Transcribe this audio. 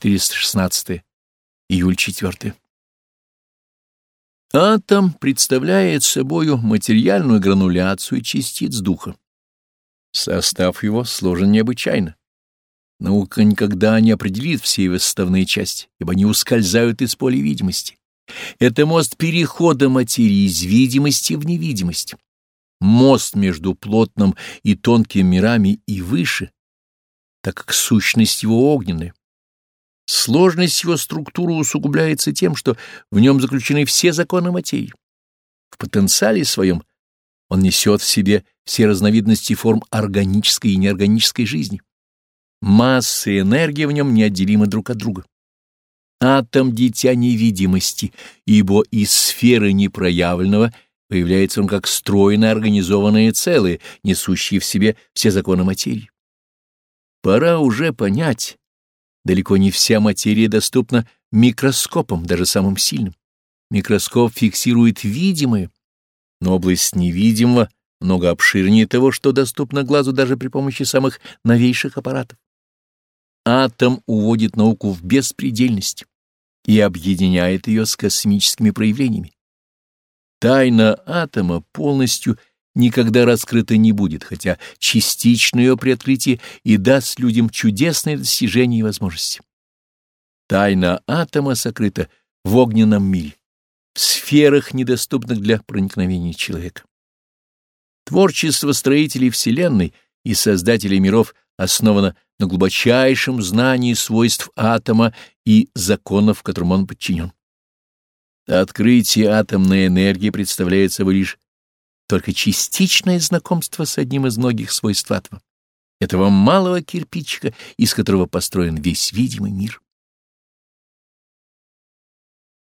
416 июль 4. Атом представляет собою материальную грануляцию частиц духа. Состав его сложен необычайно. Наука никогда не определит все его составные части, ибо они ускользают из поля видимости. Это мост перехода материи из видимости в невидимость. Мост между плотным и тонким мирами и выше, так как сущность его огненная. Сложность его структуры усугубляется тем, что в нем заключены все законы материи. В потенциале своем он несет в себе все разновидности форм органической и неорганической жизни. Масса и энергия в нем неотделимы друг от друга. Атом — дитя невидимости, ибо из сферы непроявленного появляется он как стройно организованное целое, несущее в себе все законы материи. Пора уже понять, Далеко не вся материя доступна микроскопом, даже самым сильным. Микроскоп фиксирует видимое, но область невидимого много обширнее того, что доступно глазу даже при помощи самых новейших аппаратов. Атом уводит науку в беспредельность и объединяет ее с космическими проявлениями. Тайна атома полностью — никогда раскрыта не будет, хотя частичное ее приоткрытие и даст людям чудесные достижения и возможности. Тайна атома сокрыта в огненном мире, в сферах, недоступных для проникновения человека. Творчество строителей Вселенной и создателей миров основано на глубочайшем знании свойств атома и законов, которым он подчинен. Открытие атомной энергии представляет собой лишь только частичное знакомство с одним из многих свойств атома, этого малого кирпичика, из которого построен весь видимый мир.